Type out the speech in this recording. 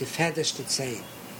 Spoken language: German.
die Zeit.